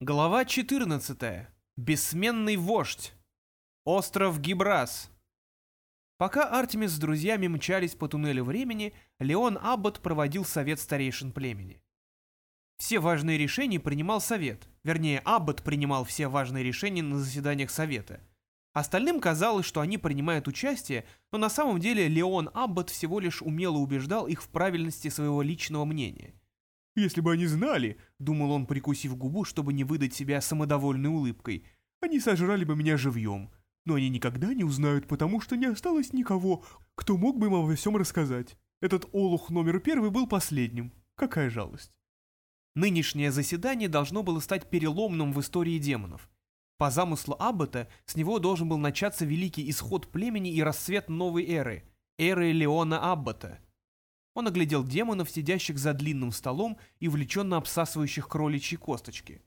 Глава 14. Бессменный вождь. Остров Гибрас. Пока Артемис с друзьями мчались по туннелю времени, Леон Аббот проводил совет старейшин племени. Все важные решения принимал совет, вернее, Аббот принимал все важные решения на заседаниях совета. Остальным казалось, что они принимают участие, но на самом деле Леон Аббот всего лишь умело убеждал их в правильности своего личного мнения – если бы они знали, думал он, прикусив губу, чтобы не выдать себя самодовольной улыбкой, они сожрали бы меня живьем. Но они никогда не узнают, потому что не осталось никого, кто мог бы им обо всем рассказать. Этот олух номер первый был последним. Какая жалость. Нынешнее заседание должно было стать переломным в истории демонов. По замыслу Аббата, с него должен был начаться великий исход племени и расцвет новой эры, эры Леона Аббата – он оглядел демонов, сидящих за длинным столом и влеченно обсасывающих кроличьи косточки.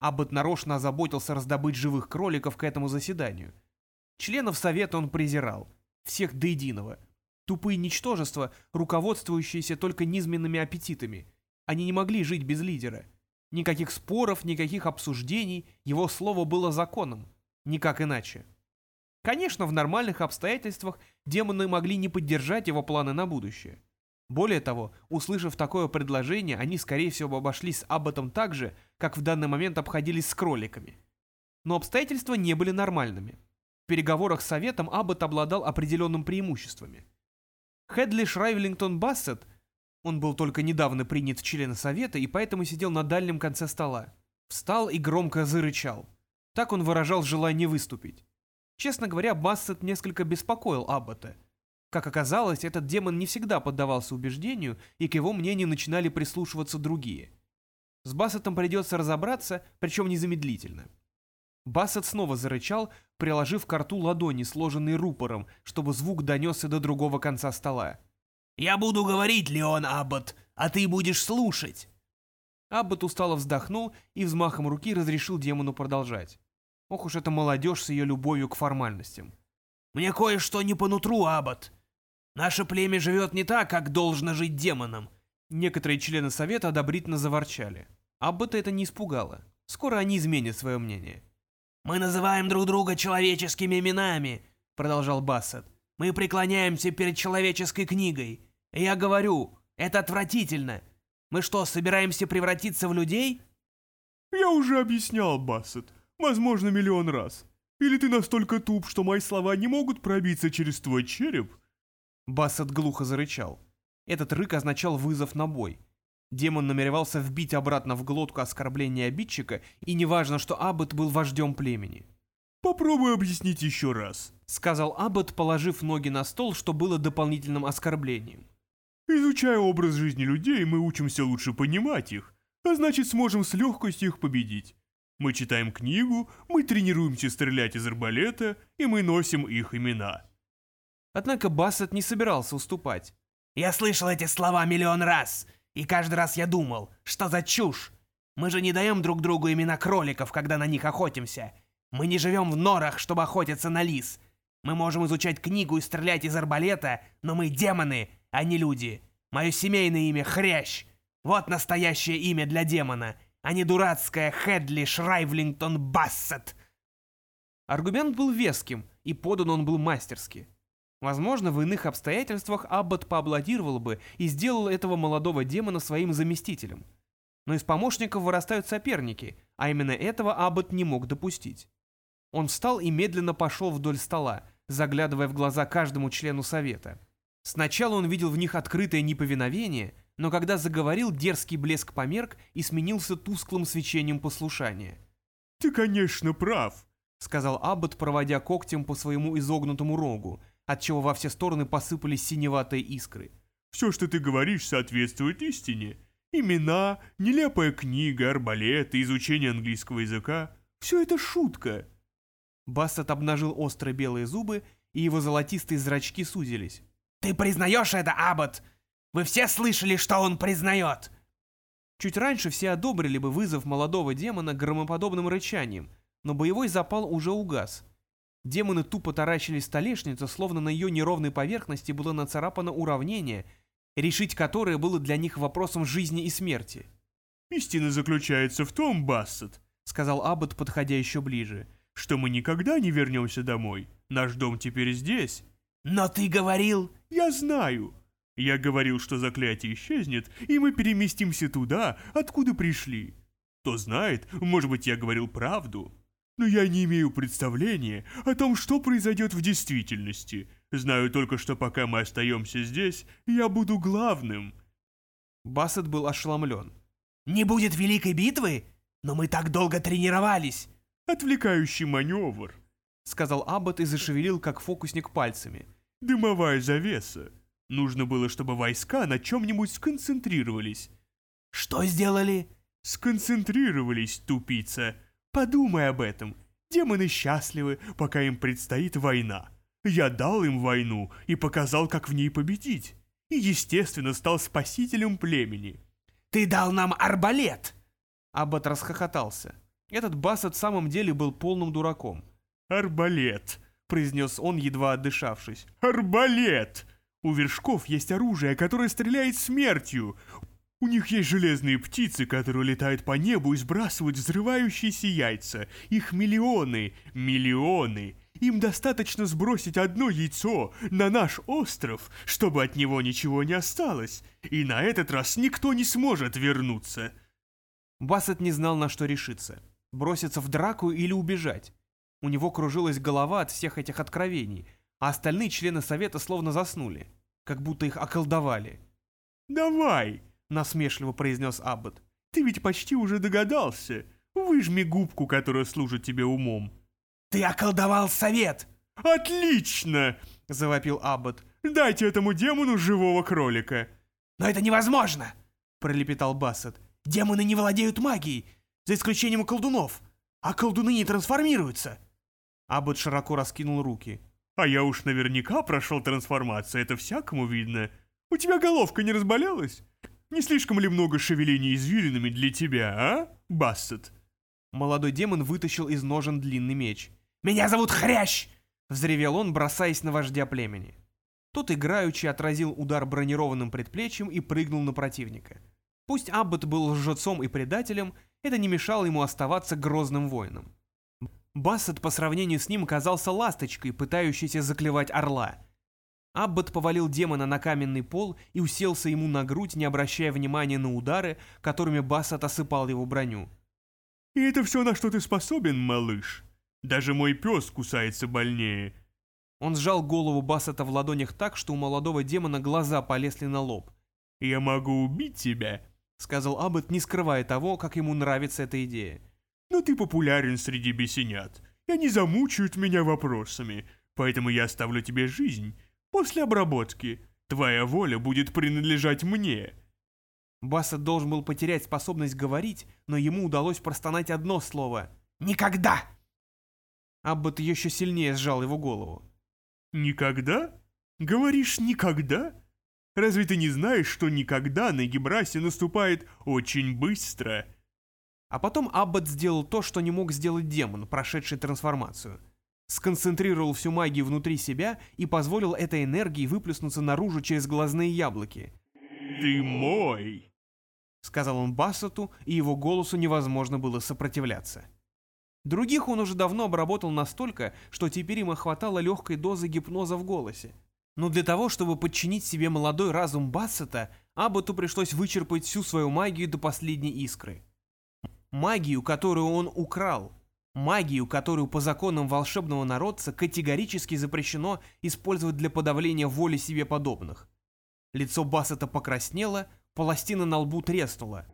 Аббат нарочно озаботился раздобыть живых кроликов к этому заседанию. Членов совета он презирал. Всех до единого. Тупые ничтожества, руководствующиеся только низменными аппетитами. Они не могли жить без лидера. Никаких споров, никаких обсуждений, его слово было законом. Никак иначе. Конечно, в нормальных обстоятельствах демоны могли не поддержать его планы на будущее. Более того, услышав такое предложение, они, скорее всего, обошлись с Абботом так же, как в данный момент обходились с кроликами. Но обстоятельства не были нормальными. В переговорах с Советом Аббот обладал определенным преимуществами. Хедли Шрайвлингтон Бассет, он был только недавно принят в члены Совета и поэтому сидел на дальнем конце стола, встал и громко зарычал. Так он выражал желание выступить. Честно говоря, Бассет несколько беспокоил Аббота. Как оказалось, этот демон не всегда поддавался убеждению, и к его мнению начинали прислушиваться другие. С Бассетом придется разобраться, причем незамедлительно. Бассет снова зарычал, приложив к рту ладони, сложенные рупором, чтобы звук донесся до другого конца стола. «Я буду говорить, Леон Аббот, а ты будешь слушать!» Аббот устало вздохнул и взмахом руки разрешил демону продолжать. Ох уж эта молодежь с ее любовью к формальностям. «Мне кое-что не по нутру, Аббот. Наше племя живет не так, как должно жить демонам. Некоторые члены совета одобрительно заворчали. Аббата это не испугало. Скоро они изменят свое мнение. «Мы называем друг друга человеческими именами», — продолжал Бассет. «Мы преклоняемся перед человеческой книгой. И я говорю, это отвратительно. Мы что, собираемся превратиться в людей?» «Я уже объяснял, Бассет. Возможно, миллион раз. Или ты настолько туп, что мои слова не могут пробиться через твой череп?» Бассет глухо зарычал. Этот рык означал вызов на бой. Демон намеревался вбить обратно в глотку оскорбление обидчика, и неважно, что Аббот был вождем племени. «Попробуй объяснить еще раз», — сказал Аббот, положив ноги на стол, что было дополнительным оскорблением. «Изучая образ жизни людей, мы учимся лучше понимать их, а значит сможем с легкостью их победить. Мы читаем книгу, мы тренируемся стрелять из арбалета, и мы носим их имена». Однако Бассет не собирался уступать. «Я слышал эти слова миллион раз, и каждый раз я думал, что за чушь? Мы же не даем друг другу имена кроликов, когда на них охотимся. Мы не живем в норах, чтобы охотиться на лис. Мы можем изучать книгу и стрелять из арбалета, но мы демоны, а не люди. Мое семейное имя — Хрящ. Вот настоящее имя для демона, а не дурацкое Хедли Шрайвлингтон Бассет». Аргумент был веским, и подан он был мастерски. Возможно, в иных обстоятельствах Аббат поаплодировал бы и сделал этого молодого демона своим заместителем. Но из помощников вырастают соперники, а именно этого Аббат не мог допустить. Он встал и медленно пошел вдоль стола, заглядывая в глаза каждому члену совета. Сначала он видел в них открытое неповиновение, но когда заговорил, дерзкий блеск померк и сменился тусклым свечением послушания. «Ты, конечно, прав», — сказал Аббат, проводя когтем по своему изогнутому рогу, отчего во все стороны посыпались синеватые искры. «Все, что ты говоришь, соответствует истине. Имена, нелепая книга, арбалет и изучение английского языка — все это шутка». Бассет обнажил острые белые зубы, и его золотистые зрачки сузились. «Ты признаешь это, Аббот? Вы все слышали, что он признает?» Чуть раньше все одобрили бы вызов молодого демона громоподобным рычанием, но боевой запал уже угас — Демоны тупо таращились столешницу, словно на ее неровной поверхности было нацарапано уравнение, решить которое было для них вопросом жизни и смерти. «Истина заключается в том, Бассет», — сказал Аббот, подходя еще ближе. «Что мы никогда не вернемся домой. Наш дом теперь здесь». «Но ты говорил...» «Я знаю. Я говорил, что заклятие исчезнет, и мы переместимся туда, откуда пришли. Кто знает, может быть, я говорил правду. Но я не имею представления о том, что произойдет в действительности. Знаю только, что пока мы остаемся здесь, я буду главным». Бассет был ошеломлен. «Не будет великой битвы? Но мы так долго тренировались!» «Отвлекающий маневр», — сказал Аббот и зашевелил, как фокусник, пальцами. «Дымовая завеса. Нужно было, чтобы войска на чем-нибудь сконцентрировались». «Что сделали?» «Сконцентрировались, тупица. Подумай об этом. Демоны счастливы, пока им предстоит война. Я дал им войну и показал, как в ней победить. И, естественно, стал спасителем племени». «Ты дал нам арбалет!» Аббат расхохотался. Этот Бассет в самом деле был полным дураком. «Арбалет», — произнес он, едва отдышавшись. «Арбалет! У вершков есть оружие, которое стреляет смертью. У них есть железные птицы, которые летают по небу и сбрасывают взрывающиеся яйца. Их миллионы, миллионы. Им достаточно сбросить одно яйцо на наш остров, чтобы от него ничего не осталось. И на этот раз никто не сможет вернуться». Бассет не знал, на что решиться. Броситься в драку или убежать. У него кружилась голова от всех этих откровений, а остальные члены совета словно заснули, как будто их околдовали. «Давай!» — насмешливо произнес Аббот. «Ты ведь почти уже догадался. Выжми губку, которая служит тебе умом». «Ты околдовал совет!» «Отлично!» — завопил Аббот. «Дайте этому демону живого кролика!» «Но это невозможно!» — пролепетал Бассет. Демоны не владеют магией, за исключением колдунов. А колдуны не трансформируются. Аббот широко раскинул руки. А я уж наверняка прошел трансформацию, это всякому видно. У тебя головка не разболелась? Не слишком ли много шевелений извилинами для тебя, а, Бассет? Молодой демон вытащил из ножен длинный меч. «Меня зовут Хрящ!» — взревел он, бросаясь на вождя племени. Тот играючи отразил удар бронированным предплечьем и прыгнул на противника. Пусть Аббот был лжецом и предателем, это не мешало ему оставаться грозным воином. Бассет по сравнению с ним казался ласточкой, пытающейся заклевать орла. Аббот повалил демона на каменный пол и уселся ему на грудь, не обращая внимания на удары, которыми Бассет осыпал его броню. «И это все, на что ты способен, малыш? Даже мой пес кусается больнее». Он сжал голову Бассета в ладонях так, что у молодого демона глаза полезли на лоб. «Я могу убить тебя, — сказал Аббот, не скрывая того, как ему нравится эта идея. «Но ты популярен среди бесенят, и они замучают меня вопросами, поэтому я оставлю тебе жизнь. После обработки твоя воля будет принадлежать мне». Бассет должен был потерять способность говорить, но ему удалось простонать одно слово «Никогда!». Аббот еще сильнее сжал его голову. «Никогда? Говоришь, никогда?» Разве ты не знаешь, что никогда на Гибрасе наступает очень быстро?» А потом Аббат сделал то, что не мог сделать демон, прошедший трансформацию. Сконцентрировал всю магию внутри себя и позволил этой энергии выплеснуться наружу через глазные яблоки. «Ты мой!» Сказал он Бассету, и его голосу невозможно было сопротивляться. Других он уже давно обработал настолько, что теперь ему хватало легкой дозы гипноза в голосе. Но для того, чтобы подчинить себе молодой разум Бассета, Абботу пришлось вычерпать всю свою магию до последней искры. Магию, которую он украл. Магию, которую по законам волшебного народца категорически запрещено использовать для подавления воли себе подобных. Лицо Бассета покраснело, пластина на лбу треснула.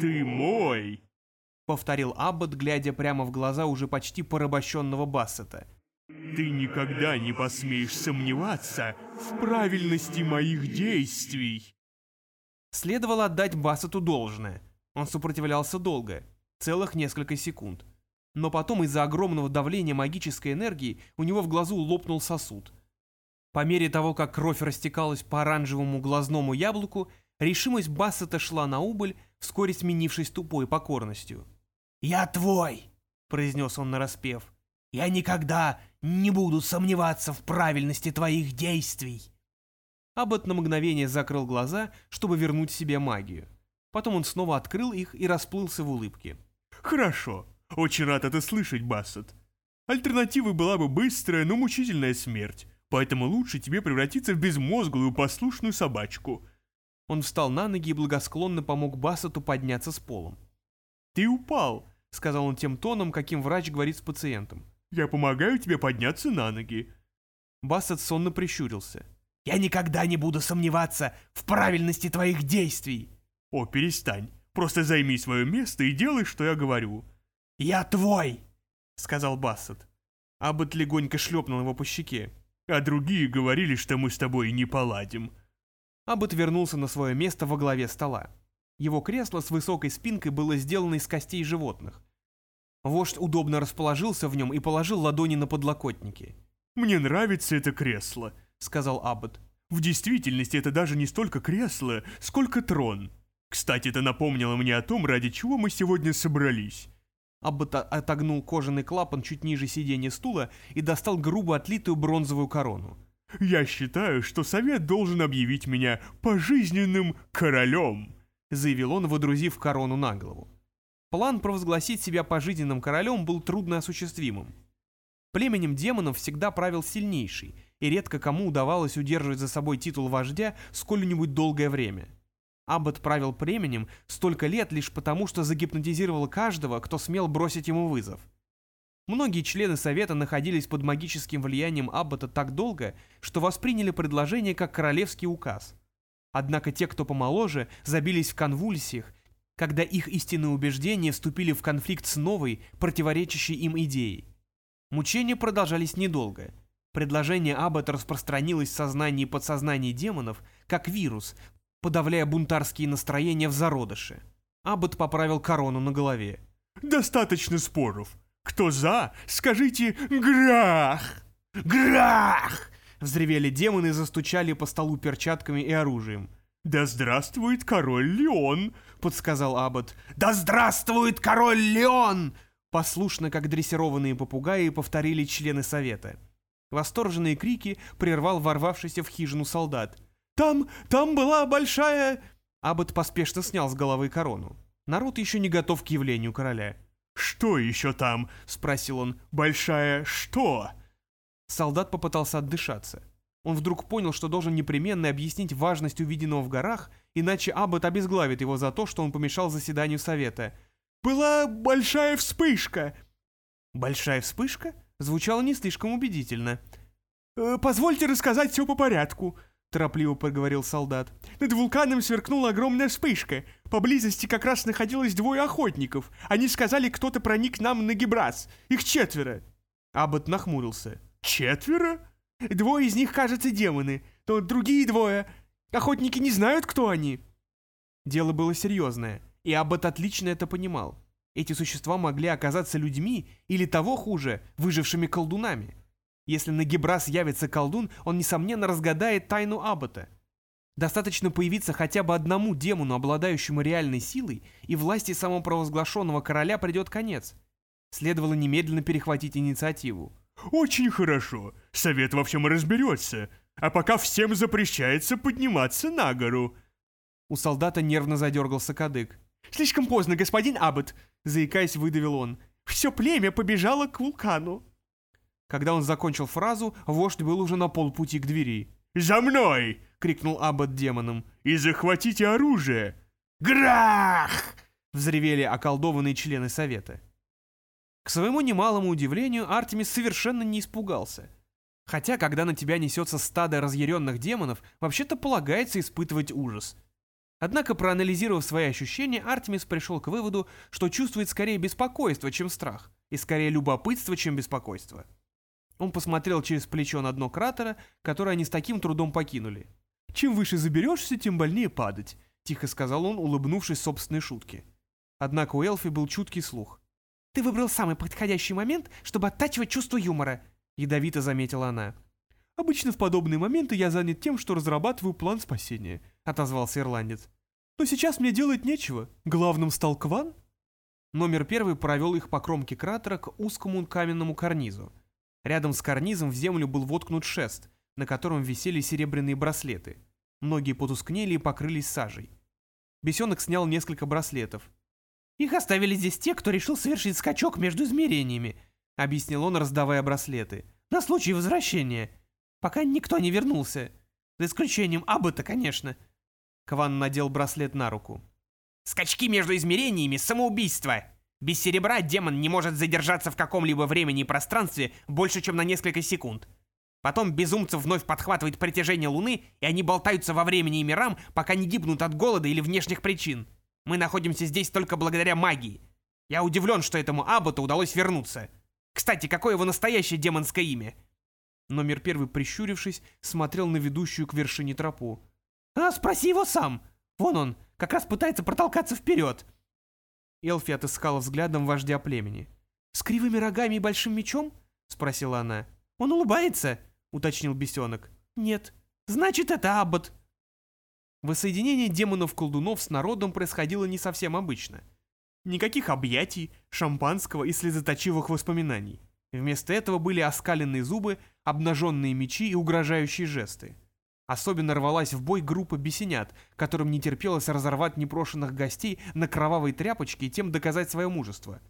«Ты мой!» — повторил Аббот, глядя прямо в глаза уже почти порабощенного Бассета — ты никогда не посмеешь сомневаться в правильности моих действий. Следовало отдать Бассету должное. Он сопротивлялся долго, целых несколько секунд. Но потом из-за огромного давления магической энергии у него в глазу лопнул сосуд. По мере того, как кровь растекалась по оранжевому глазному яблоку, решимость Бассета шла на убыль, вскоре сменившись тупой покорностью. «Я твой!» — произнес он нараспев. «Я никогда не буду сомневаться в правильности твоих действий!» Аббат на мгновение закрыл глаза, чтобы вернуть себе магию. Потом он снова открыл их и расплылся в улыбке. «Хорошо. Очень рад это слышать, Бассет. Альтернативой была бы быстрая, но мучительная смерть. Поэтому лучше тебе превратиться в безмозглую послушную собачку. Он встал на ноги и благосклонно помог Бассету подняться с полом. «Ты упал», — сказал он тем тоном, каким врач говорит с пациентом. «Я помогаю тебе подняться на ноги». Бассет сонно прищурился. «Я никогда не буду сомневаться в правильности твоих действий!» «О, перестань. Просто займи свое место и делай, что я говорю». «Я твой!» — сказал Бассет. Аббот легонько шлепнул его по щеке. «А другие говорили, что мы с тобой не поладим». Аббот вернулся на свое место во главе стола. Его кресло с высокой спинкой было сделано из костей животных. Вождь удобно расположился в нем и положил ладони на подлокотники. «Мне нравится это кресло», — сказал Аббот. «В действительности это даже не столько кресло, сколько трон. Кстати, это напомнило мне о том, ради чего мы сегодня собрались». Аббот отогнул кожаный клапан чуть ниже сиденья стула и достал грубо отлитую бронзовую корону. «Я считаю, что совет должен объявить меня пожизненным королем», заявил он, водрузив корону на голову. План провозгласить себя пожизненным королем был трудно осуществимым. Племенем демонов всегда правил сильнейший, и редко кому удавалось удерживать за собой титул вождя сколь-нибудь долгое время. Аббат правил племенем столько лет лишь потому, что загипнотизировал каждого, кто смел бросить ему вызов. Многие члены Совета находились под магическим влиянием Аббата так долго, что восприняли предложение как королевский указ. Однако те, кто помоложе, забились в конвульсиях, когда их истинные убеждения вступили в конфликт с новой, противоречащей им идеей. Мучения продолжались недолго. Предложение Аббата распространилось в сознании и подсознании демонов, как вирус, подавляя бунтарские настроения в зародыше. Аббат поправил корону на голове. «Достаточно споров. Кто за, скажите «Грах!» «Грах!» Взревели демоны и застучали по столу перчатками и оружием. «Да здравствует король Леон!» — подсказал Аббат. «Да здравствует король Леон!» Послушно, как дрессированные попугаи, повторили члены совета. Восторженные крики прервал ворвавшийся в хижину солдат. «Там, там была большая...» Аббат поспешно снял с головы корону. Народ еще не готов к явлению короля. «Что еще там?» — спросил он. «Большая что?» Солдат попытался отдышаться. Он вдруг понял, что должен непременно объяснить важность увиденного в горах, иначе Аббат обезглавит его за то, что он помешал заседанию совета. «Была большая вспышка!» «Большая вспышка?» звучало не слишком убедительно. «Э, «Позвольте рассказать все по порядку», — торопливо проговорил солдат. «Над вулканом сверкнула огромная вспышка. Поблизости как раз находилось двое охотников. Они сказали, кто-то проник нам на Гибрас. Их четверо». Аббат нахмурился. «Четверо?» «Двое из них, кажется, демоны. Но другие двое... Охотники не знают, кто они». Дело было серьезное, и Аббат отлично это понимал. Эти существа могли оказаться людьми или, того хуже, выжившими колдунами. Если на Гибрас явится колдун, он, несомненно, разгадает тайну Аббата. Достаточно появиться хотя бы одному демону, обладающему реальной силой, и власти самопровозглашенного короля придет конец. Следовало немедленно перехватить инициативу. «Очень хорошо. Совет во всем разберется. А пока всем запрещается подниматься на гору». У солдата нервно задергался кадык. «Слишком поздно, господин Аббат», — заикаясь, выдавил он. «Все племя побежало к вулкану». Когда он закончил фразу, вождь был уже на полпути к двери. «За мной!» — крикнул Аббат демонам. «И захватите оружие!» «Грах!» — взревели околдованные члены совета. К своему немалому удивлению, Артемис совершенно не испугался. Хотя, когда на тебя несется стадо разъяренных демонов, вообще-то полагается испытывать ужас. Однако, проанализировав свои ощущения, Артемис пришел к выводу, что чувствует скорее беспокойство, чем страх, и скорее любопытство, чем беспокойство. Он посмотрел через плечо на дно кратера, который они с таким трудом покинули. «Чем выше заберешься, тем больнее падать», — тихо сказал он, улыбнувшись собственной шутке. Однако у Элфи был чуткий слух. «Ты выбрал самый подходящий момент, чтобы оттачивать чувство юмора», — ядовито заметила она. «Обычно в подобные моменты я занят тем, что разрабатываю план спасения», — отозвался ирландец. «Но сейчас мне делать нечего. Главным стал Кван». Номер первый провел их по кромке кратера к узкому каменному карнизу. Рядом с карнизом в землю был воткнут шест, на котором висели серебряные браслеты. Многие потускнели и покрылись сажей. Бесенок снял несколько браслетов. «Их оставили здесь те, кто решил совершить скачок между измерениями», — объяснил он, раздавая браслеты. «На случай возвращения. Пока никто не вернулся. За исключением Аббата, конечно». Кван надел браслет на руку. «Скачки между измерениями — самоубийство. Без серебра демон не может задержаться в каком-либо времени и пространстве больше, чем на несколько секунд. Потом безумцев вновь подхватывает притяжение Луны, и они болтаются во времени и мирам, пока не гибнут от голода или внешних причин. Мы находимся здесь только благодаря магии. Я удивлен, что этому Абботу удалось вернуться. Кстати, какое его настоящее демонское имя? Номер первый, прищурившись, смотрел на ведущую к вершине тропу. «А, спроси его сам! Вон он, как раз пытается протолкаться вперед!» Элфи отыскала взглядом вождя племени. «С кривыми рогами и большим мечом?» — спросила она. «Он улыбается?» — уточнил бесенок. «Нет. Значит, это Аббот». Воссоединение демонов-колдунов с народом происходило не совсем обычно. Никаких объятий, шампанского и слезоточивых воспоминаний. Вместо этого были оскаленные зубы, обнаженные мечи и угрожающие жесты. Особенно рвалась в бой группа бесенят, которым не терпелось разорвать непрошенных гостей на кровавой тряпочке и тем доказать свое мужество.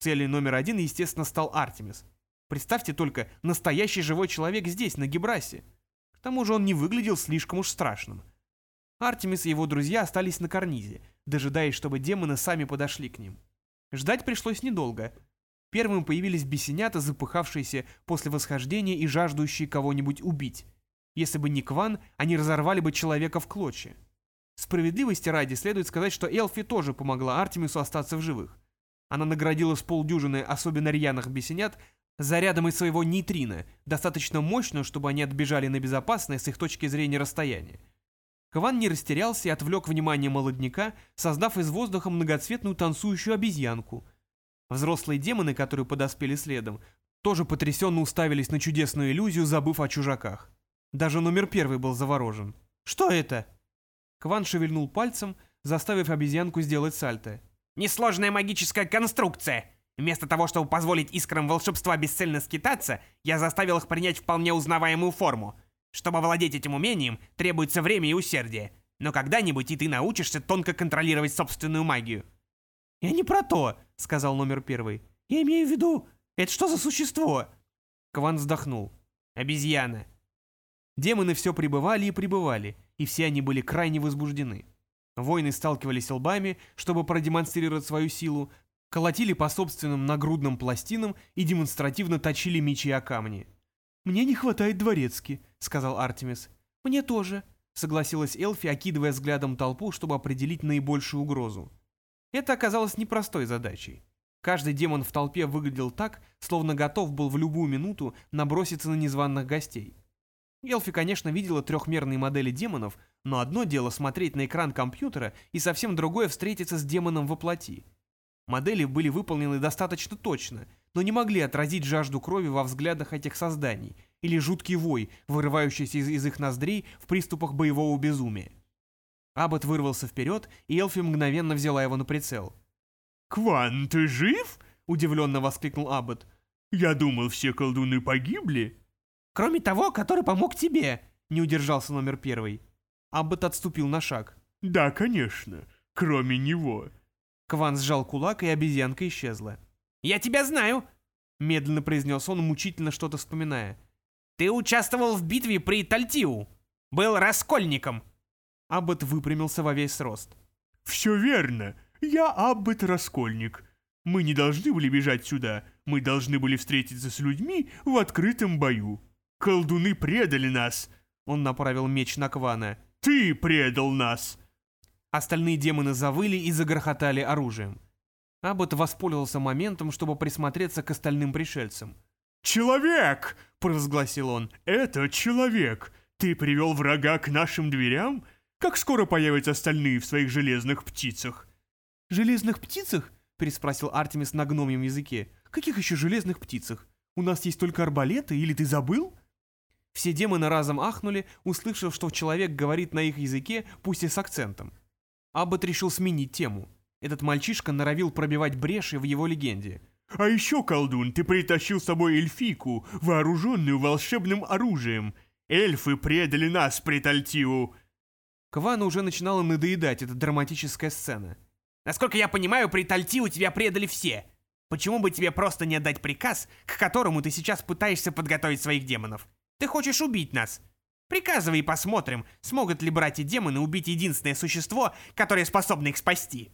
Целью номер один, естественно, стал Артемис. Представьте только, настоящий живой человек здесь, на Гибрасе. К тому же он не выглядел слишком уж страшным. Артемис и его друзья остались на карнизе, дожидаясь, чтобы демоны сами подошли к ним. Ждать пришлось недолго. Первым появились бесенята, запыхавшиеся после восхождения и жаждущие кого-нибудь убить. Если бы не Кван, они разорвали бы человека в клочья. Справедливости ради следует сказать, что Элфи тоже помогла Артемису остаться в живых. Она наградила с полдюжины особенно рьяных бесенят зарядом из своего нейтрина, достаточно мощную, чтобы они отбежали на безопасное с их точки зрения расстояние. Кван не растерялся и отвлек внимание молодняка, создав из воздуха многоцветную танцующую обезьянку. Взрослые демоны, которые подоспели следом, тоже потрясенно уставились на чудесную иллюзию, забыв о чужаках. Даже номер первый был заворожен. «Что это?» Кван шевельнул пальцем, заставив обезьянку сделать сальто. «Несложная магическая конструкция!» Вместо того, чтобы позволить искрам волшебства бесцельно скитаться, я заставил их принять вполне узнаваемую форму. Чтобы владеть этим умением, требуется время и усердие. Но когда-нибудь и ты научишься тонко контролировать собственную магию. «Я не про то», — сказал номер первый. «Я имею в виду, это что за существо?» Кван вздохнул. «Обезьяна». Демоны все пребывали и пребывали, и все они были крайне возбуждены. Воины сталкивались лбами, чтобы продемонстрировать свою силу, колотили по собственным нагрудным пластинам и демонстративно точили мечи о камни. «Мне не хватает дворецки», — сказал Артемис. «Мне тоже», — согласилась Элфи, окидывая взглядом толпу, чтобы определить наибольшую угрозу. Это оказалось непростой задачей. Каждый демон в толпе выглядел так, словно готов был в любую минуту наброситься на незваных гостей. Элфи, конечно, видела трехмерные модели демонов, но одно дело смотреть на экран компьютера и совсем другое встретиться с демоном во плоти. Модели были выполнены достаточно точно, но не могли отразить жажду крови во взглядах этих созданий или жуткий вой, вырывающийся из, из их ноздрей в приступах боевого безумия. Аббот вырвался вперед, и Элфи мгновенно взяла его на прицел. «Кван, ты жив?» — удивленно воскликнул Аббот. «Я думал, все колдуны погибли». «Кроме того, который помог тебе», — не удержался номер первый. Аббот отступил на шаг. «Да, конечно, кроме него. Кван сжал кулак, и обезьянка исчезла. «Я тебя знаю!» — медленно произнес он, мучительно что-то вспоминая. «Ты участвовал в битве при Тальтиу. Был раскольником!» Аббат выпрямился во весь рост. «Все верно. Я Аббат Раскольник. Мы не должны были бежать сюда. Мы должны были встретиться с людьми в открытом бою. Колдуны предали нас!» Он направил меч на Квана. «Ты предал нас!» Остальные демоны завыли и загрохотали оружием. Аббот воспользовался моментом, чтобы присмотреться к остальным пришельцам. «Человек!» — провозгласил он. «Это человек! Ты привел врага к нашим дверям? Как скоро появятся остальные в своих железных птицах?» «Железных птицах?» — переспросил Артемис на гномьем языке. «Каких еще железных птицах? У нас есть только арбалеты, или ты забыл?» Все демоны разом ахнули, услышав, что человек говорит на их языке, пусть и с акцентом. Аббат решил сменить тему. Этот мальчишка норовил пробивать бреши в его легенде. «А еще, колдун, ты притащил с собой эльфику, вооруженную волшебным оружием. Эльфы предали нас, Притальтиу!» Квану уже начинала надоедать эта драматическая сцена. Насколько я понимаю, при Тальти у тебя предали все. Почему бы тебе просто не отдать приказ, к которому ты сейчас пытаешься подготовить своих демонов? Ты хочешь убить нас? Приказывай и посмотрим, смогут ли братья-демоны убить единственное существо, которое способно их спасти.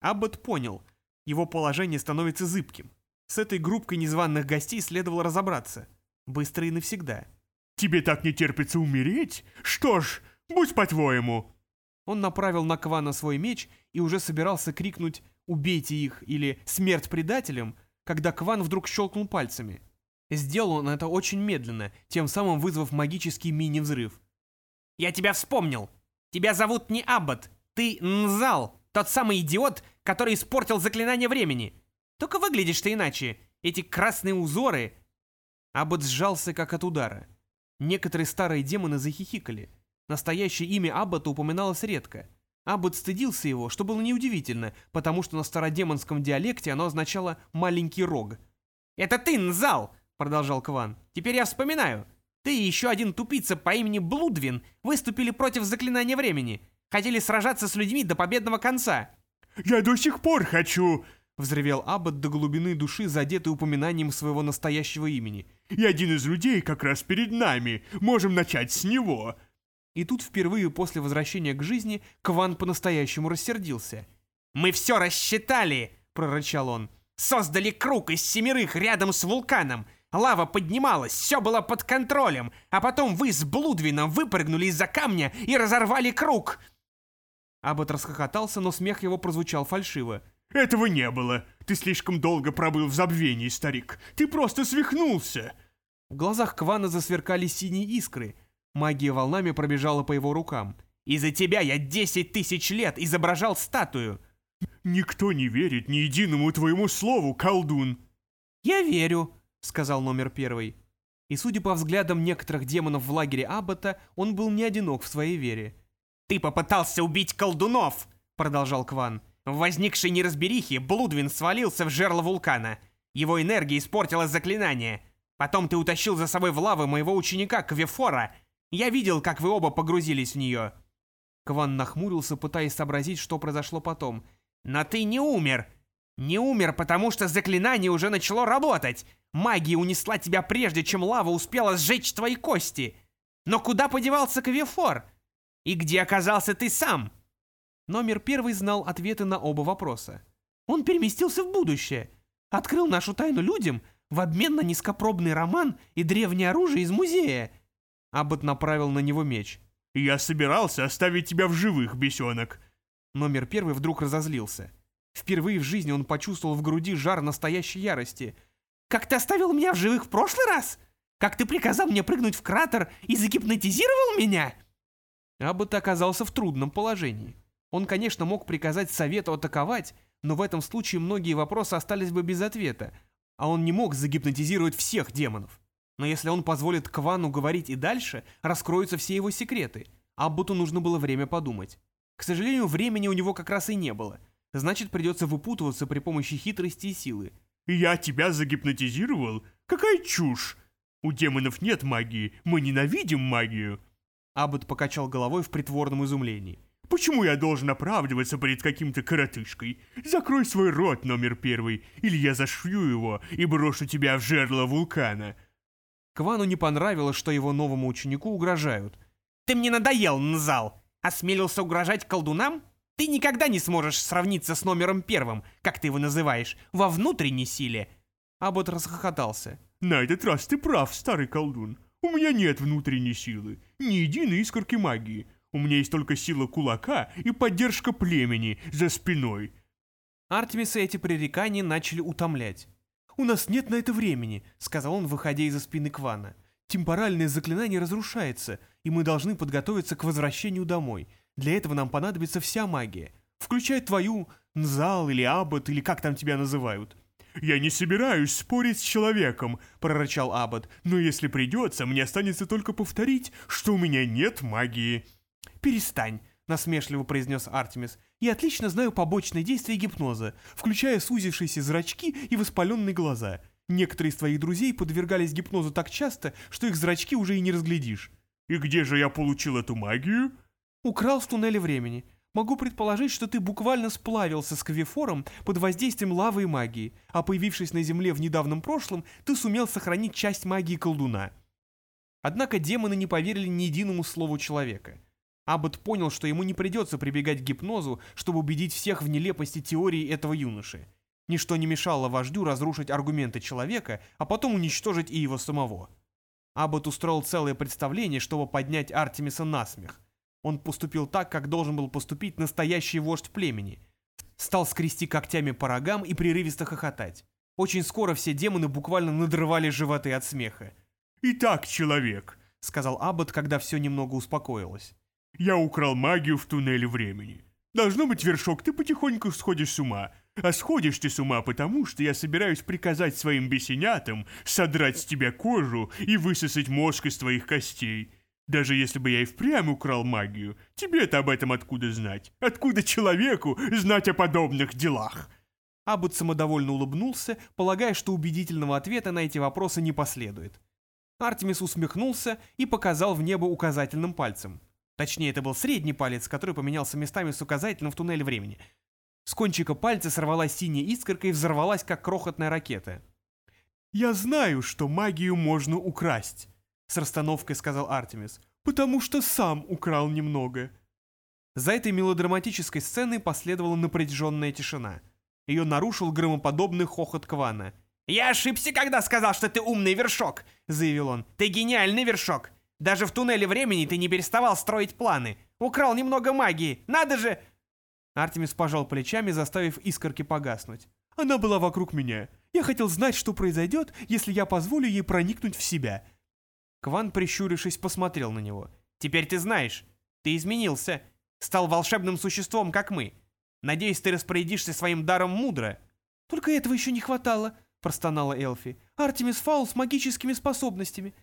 Аббот понял. Его положение становится зыбким. С этой группкой незваных гостей следовало разобраться. Быстро и навсегда. «Тебе так не терпится умереть? Что ж, будь по-твоему!» Он направил на Квана свой меч и уже собирался крикнуть «Убейте их!» или «Смерть предателям!», когда Кван вдруг щелкнул пальцами. Сделал он это очень медленно, тем самым вызвав магический мини-взрыв. «Я тебя вспомнил! Тебя зовут не Аббат, ты Нзал, тот самый идиот, который испортил заклинание времени. Только выглядишь ты иначе. Эти красные узоры...» Аббат сжался, как от удара. Некоторые старые демоны захихикали. Настоящее имя Аббата упоминалось редко. Аббат стыдился его, что было неудивительно, потому что на стародемонском диалекте оно означало «маленький рог». «Это ты, Нзал!» — продолжал Кван. «Теперь я вспоминаю. Ты и еще один тупица по имени Блудвин выступили против заклинания времени. Хотели сражаться с людьми до победного конца». «Я до сих пор хочу!» — взревел Аббат до глубины души, задетый упоминанием своего настоящего имени. «И один из людей как раз перед нами. Можем начать с него!» И тут впервые после возвращения к жизни Кван по-настоящему рассердился. «Мы все рассчитали!» — прорычал он. «Создали круг из семерых рядом с вулканом. Лава поднималась, все было под контролем, а потом вы с Блудвином выпрыгнули из-за камня и разорвали круг!» Аббат расхохотался, но смех его прозвучал фальшиво. «Этого не было. Ты слишком долго пробыл в забвении, старик. Ты просто свихнулся!» В глазах Квана засверкали синие искры — Магия волнами пробежала по его рукам. «Из-за тебя я десять тысяч лет изображал статую!» «Никто не верит ни единому твоему слову, колдун!» «Я верю», — сказал номер первый. И судя по взглядам некоторых демонов в лагере Аббата, он был не одинок в своей вере. «Ты попытался убить колдунов!» — продолжал Кван. В возникшей неразберихе Блудвин свалился в жерло вулкана. Его энергия испортила заклинание. Потом ты утащил за собой в лавы моего ученика Квефора, я видел, как вы оба погрузились в нее». Кван нахмурился, пытаясь сообразить, что произошло потом. «Но ты не умер. Не умер, потому что заклинание уже начало работать. Магия унесла тебя прежде, чем лава успела сжечь твои кости. Но куда подевался Кавифор? И где оказался ты сам?» Номер первый знал ответы на оба вопроса. «Он переместился в будущее. Открыл нашу тайну людям в обмен на низкопробный роман и древнее оружие из музея. Аббат направил на него меч. «Я собирался оставить тебя в живых, бесенок!» Номер первый вдруг разозлился. Впервые в жизни он почувствовал в груди жар настоящей ярости. «Как ты оставил меня в живых в прошлый раз? Как ты приказал мне прыгнуть в кратер и загипнотизировал меня?» Аббат оказался в трудном положении. Он, конечно, мог приказать совету атаковать, но в этом случае многие вопросы остались бы без ответа, а он не мог загипнотизировать всех демонов. Но если он позволит Квану говорить и дальше, раскроются все его секреты. Аббуту нужно было время подумать. К сожалению, времени у него как раз и не было. Значит, придется выпутываться при помощи хитрости и силы. «Я тебя загипнотизировал? Какая чушь! У демонов нет магии, мы ненавидим магию!» Аббот покачал головой в притворном изумлении. «Почему я должен оправдываться перед каким-то коротышкой? Закрой свой рот, номер первый, или я зашью его и брошу тебя в жерло вулкана!» Квану не понравилось, что его новому ученику угрожают. «Ты мне надоел, Нзал! Осмелился угрожать колдунам? Ты никогда не сможешь сравниться с номером первым, как ты его называешь, во внутренней силе!» Абот расхохотался. «На этот раз ты прав, старый колдун. У меня нет внутренней силы, ни единой искорки магии. У меня есть только сила кулака и поддержка племени за спиной». Артемиса эти пререкания начали утомлять. «У нас нет на это времени», — сказал он, выходя из-за спины Квана. «Темпоральное заклинание разрушается, и мы должны подготовиться к возвращению домой. Для этого нам понадобится вся магия, включая твою Нзал или Аббат, или как там тебя называют». «Я не собираюсь спорить с человеком», — прорычал Аббат, «но если придется, мне останется только повторить, что у меня нет магии». «Перестань», — насмешливо произнес Артемис. «Я отлично знаю побочные действия гипноза, включая сузившиеся зрачки и воспаленные глаза. Некоторые из твоих друзей подвергались гипнозу так часто, что их зрачки уже и не разглядишь». «И где же я получил эту магию?» «Украл в туннеле времени. Могу предположить, что ты буквально сплавился с Квифором под воздействием лавы и магии, а появившись на Земле в недавнем прошлом, ты сумел сохранить часть магии колдуна. Однако демоны не поверили ни единому слову человека. Аббот понял, что ему не придется прибегать к гипнозу, чтобы убедить всех в нелепости теории этого юноши. Ничто не мешало вождю разрушить аргументы человека, а потом уничтожить и его самого. Аббот устроил целое представление, чтобы поднять Артемиса на смех. Он поступил так, как должен был поступить настоящий вождь племени. Стал скрести когтями по рогам и прерывисто хохотать. Очень скоро все демоны буквально надрывали животы от смеха. «Итак, человек», — сказал Аббот, когда все немного успокоилось. «Я украл магию в туннеле времени. Должно быть, Вершок, ты потихоньку сходишь с ума. А сходишь ты с ума потому, что я собираюсь приказать своим бесенятам содрать с тебя кожу и высосать мозг из твоих костей. Даже если бы я и впрямь украл магию, тебе-то об этом откуда знать? Откуда человеку знать о подобных делах?» Аббот самодовольно улыбнулся, полагая, что убедительного ответа на эти вопросы не последует. Артемис усмехнулся и показал в небо указательным пальцем. Точнее, это был средний палец, который поменялся местами с указательным в туннеле времени. С кончика пальца сорвалась синяя искорка и взорвалась, как крохотная ракета. «Я знаю, что магию можно украсть», — с расстановкой сказал Артемис, «потому что сам украл немного». За этой мелодраматической сценой последовала напряженная тишина. Ее нарушил громоподобный хохот Квана. «Я ошибся, когда сказал, что ты умный вершок», — заявил он. «Ты гениальный вершок. Даже в туннеле времени ты не переставал строить планы. Украл немного магии. Надо же...» Артемис пожал плечами, заставив искорки погаснуть. «Она была вокруг меня. Я хотел знать, что произойдет, если я позволю ей проникнуть в себя. Кван, прищурившись, посмотрел на него. «Теперь ты знаешь. Ты изменился. Стал волшебным существом, как мы. Надеюсь, ты распорядишься своим даром мудро». «Только этого еще не хватало», — простонала Элфи. «Артемис Фаул с магическими способностями».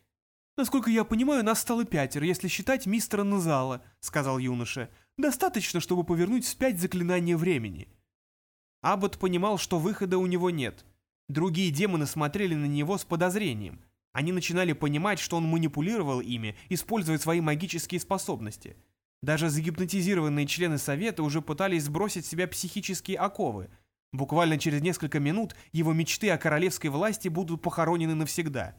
«Насколько я понимаю, нас стало пятеро, если считать мистера Назала», — сказал юноша. «Достаточно, чтобы повернуть вспять заклинание времени». Аббот понимал, что выхода у него нет. Другие демоны смотрели на него с подозрением — они начинали понимать, что он манипулировал ими, используя свои магические способности. Даже загипнотизированные члены Совета уже пытались сбросить с себя психические оковы. Буквально через несколько минут его мечты о королевской власти будут похоронены навсегда.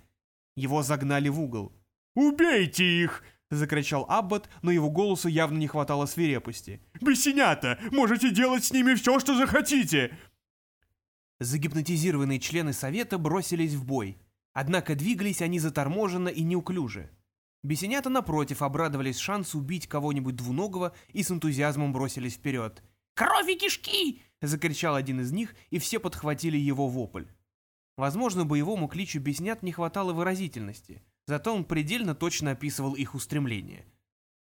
Его загнали в угол. «Убейте их!» — закричал Аббат, но его голосу явно не хватало свирепости. «Бесенята! Можете делать с ними все, что захотите!» Загипнотизированные члены Совета бросились в бой. Однако двигались они заторможенно и неуклюже. Бесенята, напротив, обрадовались шансу убить кого-нибудь двуногого и с энтузиазмом бросились вперед. «Кровь и кишки!» — закричал один из них, и все подхватили его вопль. Возможно, боевому кличу беснят не хватало выразительности, зато он предельно точно описывал их устремления.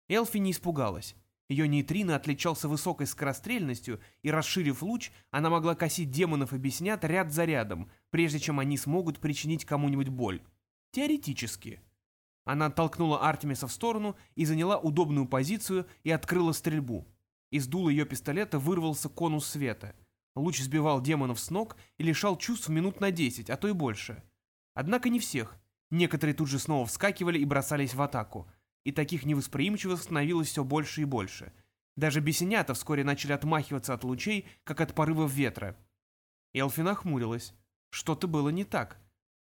Элфи не испугалась. Ее нейтрино отличался высокой скорострельностью, и, расширив луч, она могла косить демонов и беснят ряд за рядом, прежде чем они смогут причинить кому-нибудь боль. Теоретически. Она оттолкнула Артемиса в сторону и заняла удобную позицию и открыла стрельбу. Из дула ее пистолета вырвался конус света. Луч сбивал демонов с ног и лишал чувств минут на десять, а то и больше. Однако не всех. Некоторые тут же снова вскакивали и бросались в атаку и таких невосприимчивых становилось все больше и больше. Даже бесенята вскоре начали отмахиваться от лучей, как от порывов ветра. Элфи нахмурилась. Что-то было не так.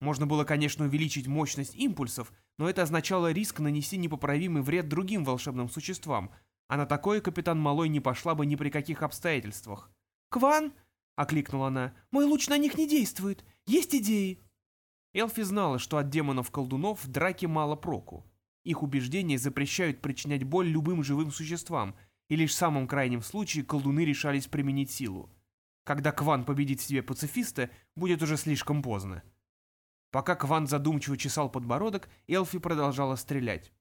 Можно было, конечно, увеличить мощность импульсов, но это означало риск нанести непоправимый вред другим волшебным существам, а на такое капитан Малой не пошла бы ни при каких обстоятельствах. «Кван!» — окликнула она. «Мой луч на них не действует. Есть идеи?» Элфи знала, что от демонов-колдунов в драке мало проку. Их убеждения запрещают причинять боль любым живым существам, и лишь в самом крайнем случае колдуны решались применить силу. Когда Кван победит в себе пацифиста, будет уже слишком поздно. Пока Кван задумчиво чесал подбородок, Элфи продолжала стрелять.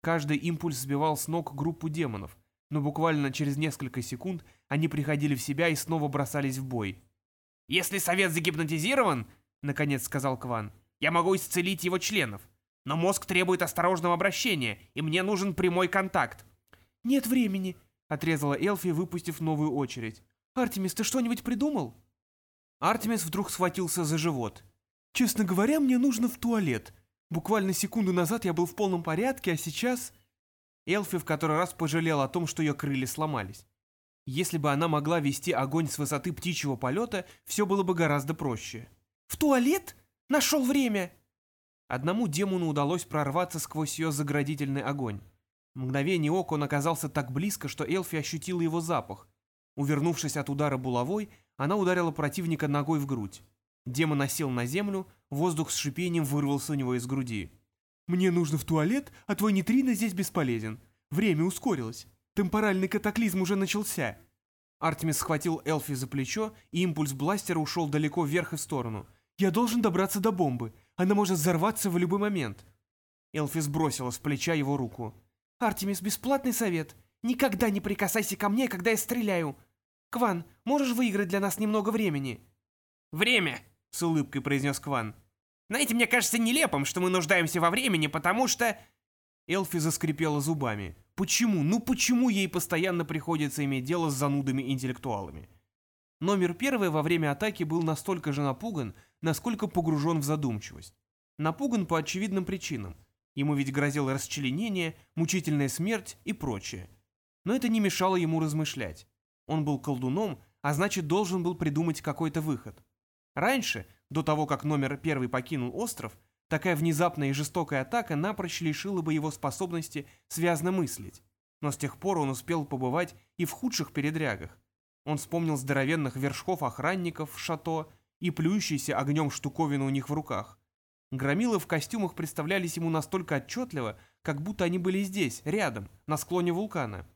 Каждый импульс сбивал с ног группу демонов, но буквально через несколько секунд они приходили в себя и снова бросались в бой. «Если совет загипнотизирован, — наконец сказал Кван, — я могу исцелить его членов. Но мозг требует осторожного обращения, и мне нужен прямой контакт. «Нет времени», — отрезала Элфи, выпустив новую очередь. «Артемис, ты что-нибудь придумал?» Артемис вдруг схватился за живот. «Честно говоря, мне нужно в туалет. Буквально секунду назад я был в полном порядке, а сейчас...» Элфи в который раз пожалел о том, что ее крылья сломались. Если бы она могла вести огонь с высоты птичьего полета, все было бы гораздо проще. «В туалет? Нашел время!» Одному демону удалось прорваться сквозь ее заградительный огонь. В мгновение ока он оказался так близко, что Элфи ощутила его запах. Увернувшись от удара булавой, она ударила противника ногой в грудь. Демон осел на землю, воздух с шипением вырвался у него из груди. «Мне нужно в туалет, а твой нейтрино здесь бесполезен. Время ускорилось. Темпоральный катаклизм уже начался». Артемис схватил Элфи за плечо, и импульс бластера ушел далеко вверх и в сторону. «Я должен добраться до бомбы. Она может взорваться в любой момент». Элфи сбросила с плеча его руку. «Артемис, бесплатный совет. Никогда не прикасайся ко мне, когда я стреляю. Кван, можешь выиграть для нас немного времени?» «Время!» — с улыбкой произнес Кван. «Знаете, мне кажется нелепым, что мы нуждаемся во времени, потому что...» Элфи заскрипела зубами. Почему, ну почему ей постоянно приходится иметь дело с занудами-интеллектуалами? Номер первый во время атаки был настолько же напуган, насколько погружен в задумчивость. Напуган по очевидным причинам. Ему ведь грозило расчленение, мучительная смерть и прочее. Но это не мешало ему размышлять. Он был колдуном, а значит должен был придумать какой-то выход. Раньше, до того, как номер первый покинул остров, такая внезапная и жестокая атака напрочь лишила бы его способности связно мыслить. Но с тех пор он успел побывать и в худших передрягах. Он вспомнил здоровенных вершков охранников в шато и плюющийся огнем штуковину у них в руках. Громилы в костюмах представлялись ему настолько отчетливо, как будто они были здесь, рядом, на склоне вулкана.